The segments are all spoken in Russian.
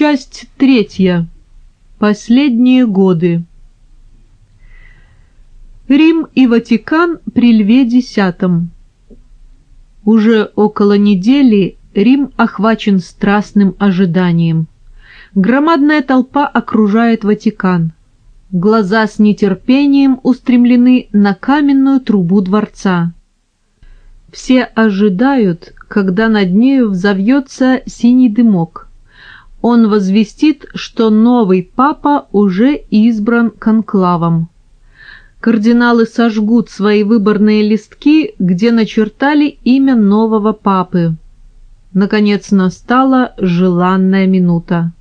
Часть третья. Последние годы. Рим и Ватикан при Льве X. Уже около недели Рим охвачен страстным ожиданием. Громадная толпа окружает Ватикан. Глаза с нетерпением устремлены на каменную трубу дворца. Все ожидают, когда над нею взовьется синий дымок. Он возвестит, что новый папа уже избран конклавом. Кардиналы сожгут свои выборные листки, где начертали имя нового папы. Наконец настала желанная минута.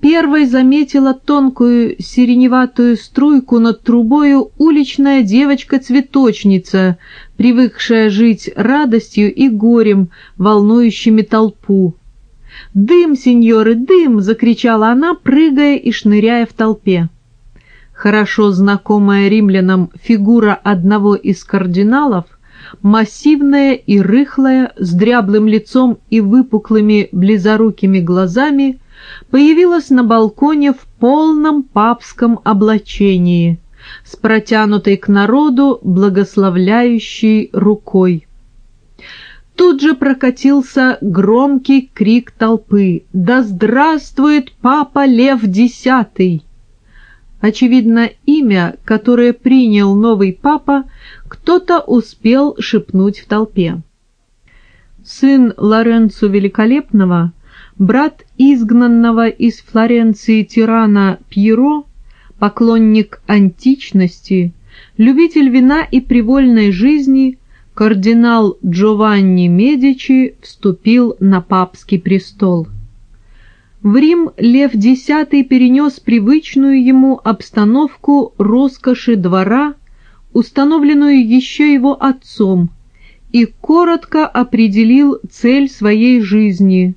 Первой заметила тонкую сиреневатую струйку над трубою уличная девочка-цветочница, привыкшая жить радостью и горем, волнующими толпу. «Дым, сеньоры, дым!» — закричала она, прыгая и шныряя в толпе. Хорошо знакомая римлянам фигура одного из кардиналов, массивная и рыхлая, с дряблым лицом и выпуклыми близорукими глазами, появилась на балконе в полном папском облачении, с протянутой к народу благословляющей рукой. Тут же прокатился громкий крик толпы «Да здравствует Папа Лев X!» Очевидно, имя, которое принял новый папа, кто-то успел шепнуть в толпе. Сын Лоренцо Великолепного, брат изгнанного из Флоренции тирана Пьеро, поклонник античности, любитель вина и привольной жизни, кардинал Джованни Медичи вступил на папский престол. В Рим Лев X перенес привычную ему обстановку роскоши двора, установленную еще его отцом, и коротко определил цель своей жизни.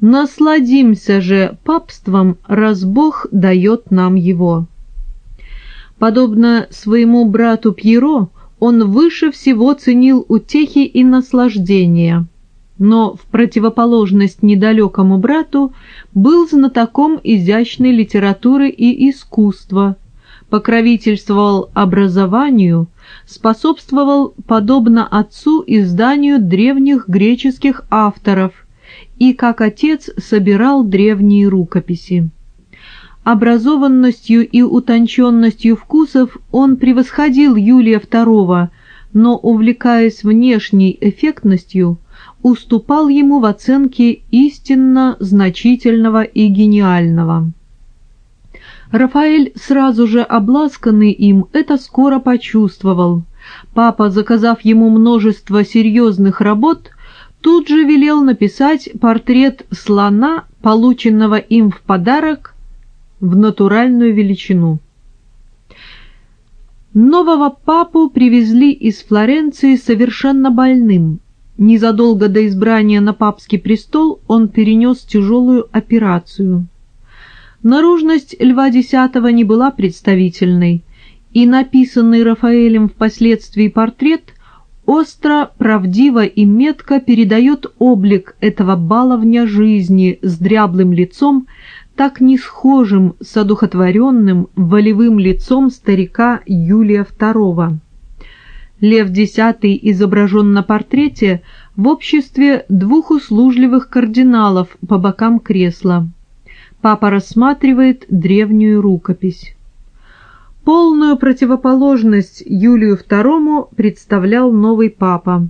«Насладимся же папством, раз Бог дает нам его». Подобно своему брату Пьеро, он выше всего ценил утехи и наслаждения, но в противоположность недалекому брату был знатоком изящной литературы и искусства, покровительствовал образованию, способствовал, подобно отцу, изданию древних греческих авторов и, как отец, собирал древние рукописи. Образованностью и утонченностью вкусов он превосходил Юлия II, но, увлекаясь внешней эффектностью, уступал ему в оценке истинно значительного и гениального. Рафаэль, сразу же обласканный им, это скоро почувствовал. Папа, заказав ему множество серьезных работ, тут же велел написать портрет слона, полученного им в подарок в натуральную величину. Нового папу привезли из Флоренции совершенно больным. Незадолго до избрания на папский престол он перенес тяжелую операцию. Наружность Льва X не была представительной, и написанный Рафаэлем впоследствии портрет остро, правдиво и метко передает облик этого баловня жизни с дряблым лицом, так не схожим с одухотворенным волевым лицом старика Юлия II. Лев X изображен на портрете в обществе двух услужливых кардиналов по бокам кресла. Папа рассматривает древнюю рукопись. Полную противоположность Юлию II представлял новый папа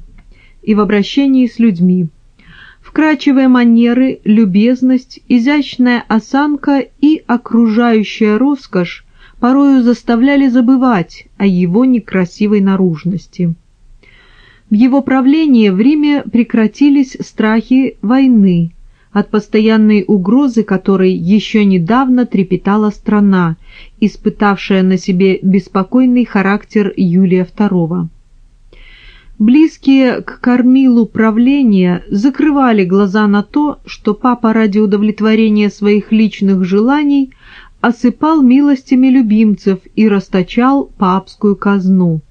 и в обращении с людьми вкрадчивые манеры, любезность, изящная осанка и окружающая роскошь порою заставляли забывать о его некрасивой наружности. В его правлении в Риме прекратились страхи войны, от постоянной угрозы которой еще недавно трепетала страна, испытавшая на себе беспокойный характер Юлия II близкие к кормилу правления закрывали глаза на то, что папа ради удовлетворения своих личных желаний осыпал милостями любимцев и расточал папскую казну.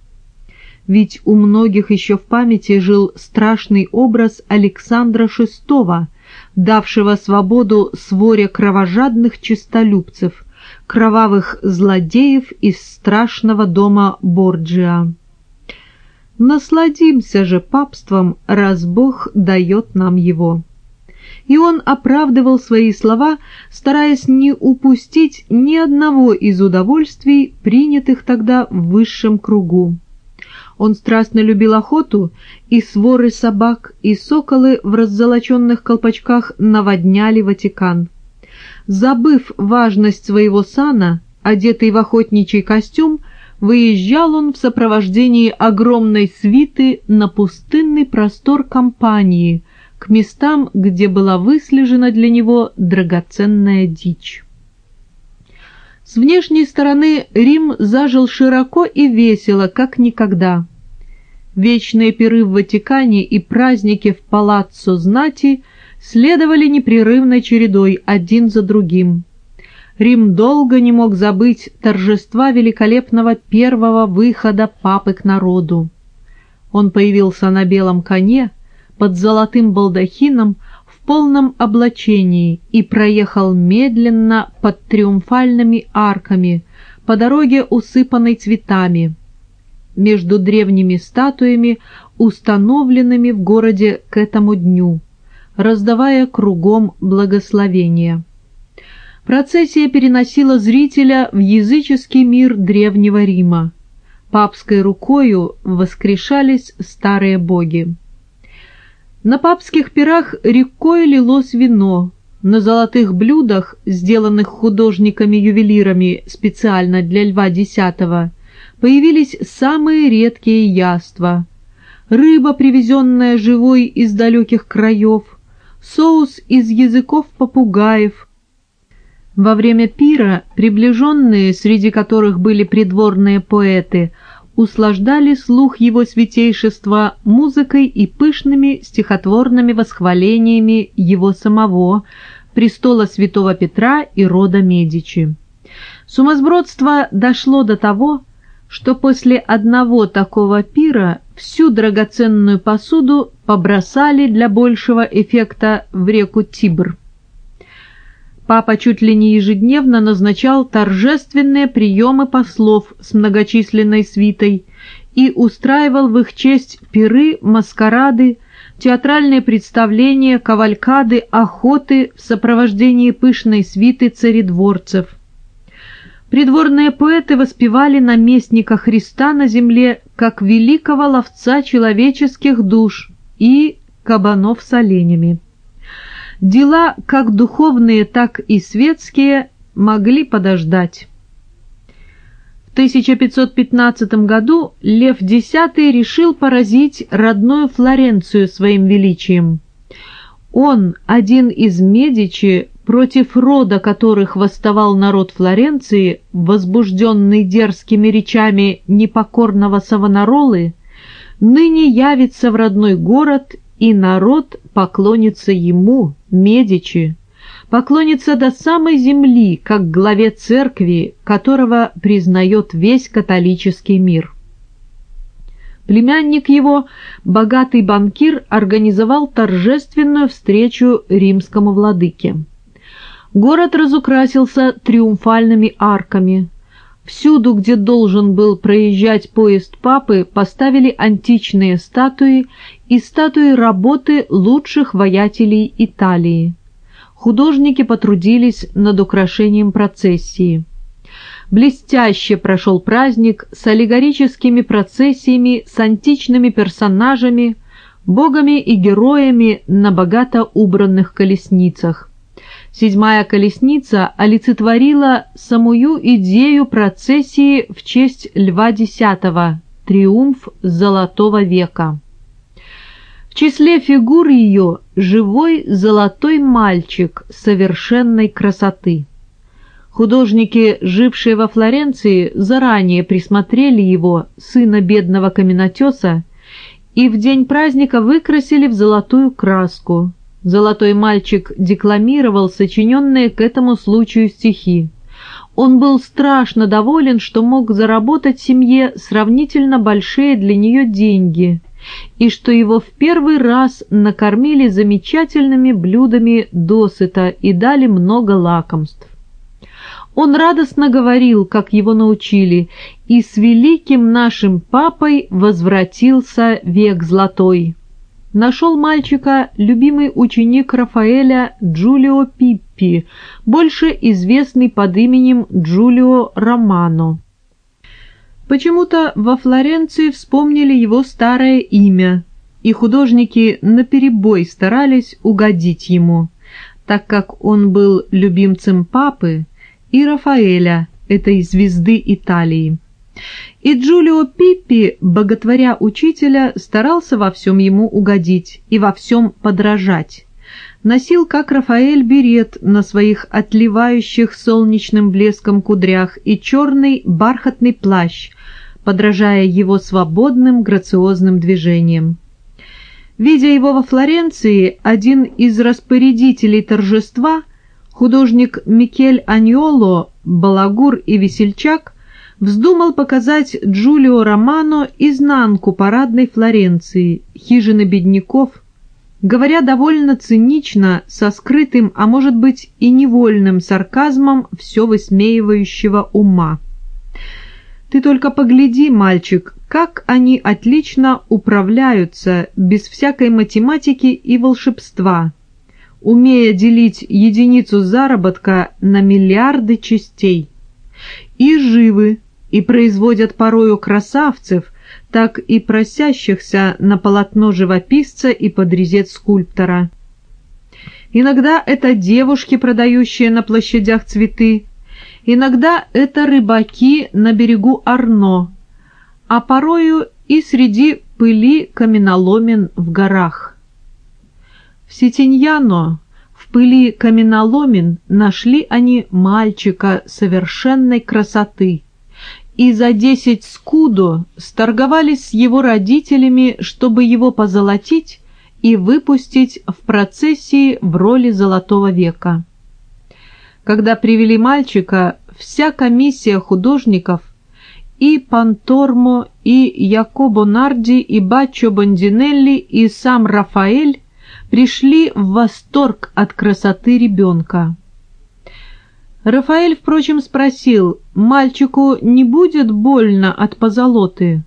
Ведь у многих еще в памяти жил страшный образ Александра VI, давшего свободу своре кровожадных честолюбцев, кровавых злодеев из страшного дома Борджиа. Насладимся же папством, раз Бог дает нам его. И он оправдывал свои слова, стараясь не упустить ни одного из удовольствий, принятых тогда в высшем кругу. Он страстно любил охоту, и своры собак, и соколы в раззолоченных колпачках наводняли Ватикан. Забыв важность своего сана, одетый в охотничий костюм, выезжал он в сопровождении огромной свиты на пустынный простор компании, к местам, где была выслежена для него драгоценная дичь. С внешней стороны Рим зажил широко и весело, как никогда. Вечные пиры в Ватикане и праздники в палаццо знати следовали непрерывной чередой один за другим. Рим долго не мог забыть торжества великолепного первого выхода папы к народу. Он появился на белом коне, под золотым балдахином, в полном облачении и проехал медленно под триумфальными арками по дороге, усыпанной цветами, между древними статуями, установленными в городе к этому дню, раздавая кругом благословения. Процессия переносила зрителя в языческий мир Древнего Рима. Папской рукою воскрешались старые боги. На папских пирах рекой лилось вино, на золотых блюдах, сделанных художниками-ювелирами специально для Льва X, появились самые редкие яства. Рыба, привезенная живой из далеких краев, соус из языков попугаев. Во время пира приближенные, среди которых были придворные поэты, услаждали слух его святейшества музыкой и пышными стихотворными восхвалениями его самого, престола святого Петра и рода Медичи. Сумасбродство дошло до того, что после одного такого пира всю драгоценную посуду побросали для большего эффекта в реку Тибр. Папа чуть ли не ежедневно назначал торжественные приемы послов с многочисленной свитой и устраивал в их честь пиры, маскарады, театральные представления, кавалькады, охоты в сопровождении пышной свиты царедворцев. Придворные поэты воспевали наместника Христа на земле как великого ловца человеческих душ и кабанов с оленями. Дела, как духовные, так и светские, могли подождать. В 1515 году Лев X решил поразить родную Флоренцию своим величием. Он, один из Медичи, против рода которых восставал народ Флоренции, возбужденный дерзкими речами непокорного Савонаролы, ныне явится в родной город и народ поклонится ему, Медичи, поклонится до самой земли, как главе церкви, которого признает весь католический мир. Племянник его, богатый банкир, организовал торжественную встречу римскому владыке. Город разукрасился триумфальными арками, Всюду, где должен был проезжать поезд папы, поставили античные статуи и статуи работы лучших воятелей Италии. Художники потрудились над украшением процессии. Блестяще прошел праздник с аллегорическими процессиями, с античными персонажами, богами и героями на богато убранных колесницах. Седьмая колесница олицетворила самую идею процессии в честь Льва X, триумф Золотого века. В числе фигур ее живой золотой мальчик совершенной красоты. Художники, жившие во Флоренции, заранее присмотрели его, сына бедного каменотеса, и в день праздника выкрасили в золотую краску – Золотой мальчик декламировал сочиненные к этому случаю стихи. Он был страшно доволен, что мог заработать семье сравнительно большие для нее деньги, и что его в первый раз накормили замечательными блюдами досыта и дали много лакомств. Он радостно говорил, как его научили, и с великим нашим папой возвратился век золотой. Нашел мальчика любимый ученик Рафаэля Джулио Пиппи, больше известный под именем Джулио Романо. Почему-то во Флоренции вспомнили его старое имя, и художники наперебой старались угодить ему, так как он был любимцем папы, и Рафаэля, этой звезды Италии. И Джулио Пиппи, боготворя учителя, старался во всем ему угодить и во всем подражать. Носил, как Рафаэль, берет на своих отливающих солнечным блеском кудрях и черный бархатный плащ, подражая его свободным грациозным движениям. Видя его во Флоренции, один из распорядителей торжества – художник Микель Аньоло, балагур и весельчак, вздумал показать Джулио Романо изнанку парадной Флоренции, хижины бедняков, говоря довольно цинично, со скрытым, а может быть и невольным сарказмом все высмеивающего ума. «Ты только погляди, мальчик, как они отлично управляются без всякой математики и волшебства», умея делить единицу заработка на миллиарды частей. И живы, и производят порою красавцев, так и просящихся на полотно живописца и подрезет скульптора. Иногда это девушки, продающие на площадях цветы, иногда это рыбаки на берегу Арно, а порою и среди пыли каменоломен в горах. В Ситиньяно, в пыли каменоломен, нашли они мальчика совершенной красоты, и за десять скудо сторговались с его родителями, чтобы его позолотить и выпустить в процессии в роли Золотого века. Когда привели мальчика, вся комиссия художников и Пантормо, и Якобо Нарди, и Баччо Бондинелли, и сам Рафаэль пришли в восторг от красоты ребенка. Рафаэль, впрочем, спросил, мальчику не будет больно от позолоты?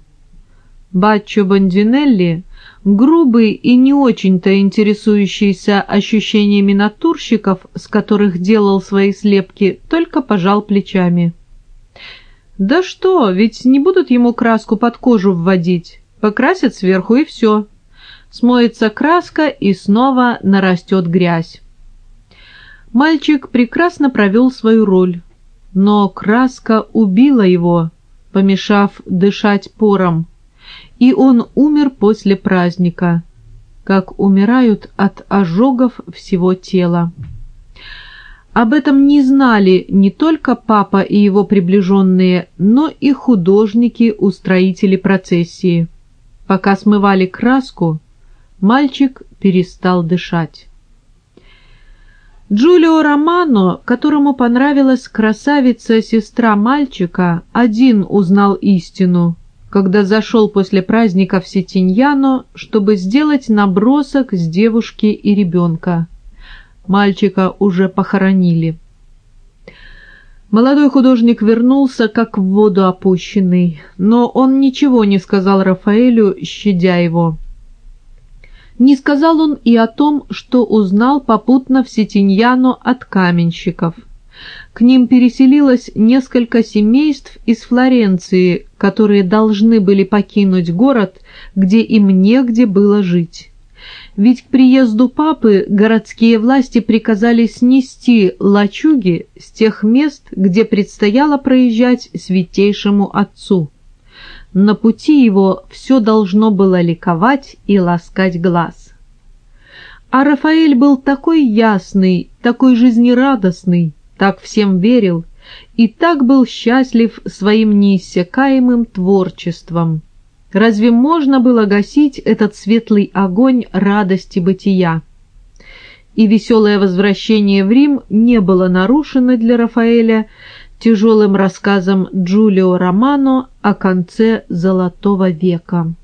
Баччо Бондинелли, грубый и не очень-то интересующийся ощущениями натурщиков, с которых делал свои слепки, только пожал плечами. «Да что, ведь не будут ему краску под кожу вводить, покрасят сверху и все» смоется краска и снова нарастет грязь. Мальчик прекрасно провел свою роль, но краска убила его, помешав дышать пором, и он умер после праздника, как умирают от ожогов всего тела. Об этом не знали не только папа и его приближенные, но и художники-устроители процессии. Пока смывали краску, Мальчик перестал дышать. Джулио Романо, которому понравилась красавица-сестра мальчика, один узнал истину, когда зашел после праздника в Сетиньяно, чтобы сделать набросок с девушки и ребенка. Мальчика уже похоронили. Молодой художник вернулся, как в воду опущенный, но он ничего не сказал Рафаэлю, щадя его. Не сказал он и о том, что узнал попутно в Сетиньяно от каменщиков. К ним переселилось несколько семейств из Флоренции, которые должны были покинуть город, где им негде было жить. Ведь к приезду папы городские власти приказали снести лачуги с тех мест, где предстояло проезжать святейшему отцу. На пути его все должно было ликовать и ласкать глаз. А Рафаэль был такой ясный, такой жизнерадостный, так всем верил и так был счастлив своим неиссякаемым творчеством. Разве можно было гасить этот светлый огонь радости бытия? И веселое возвращение в Рим не было нарушено для Рафаэля тяжелым рассказом Джулио Романо о конце Золотого века.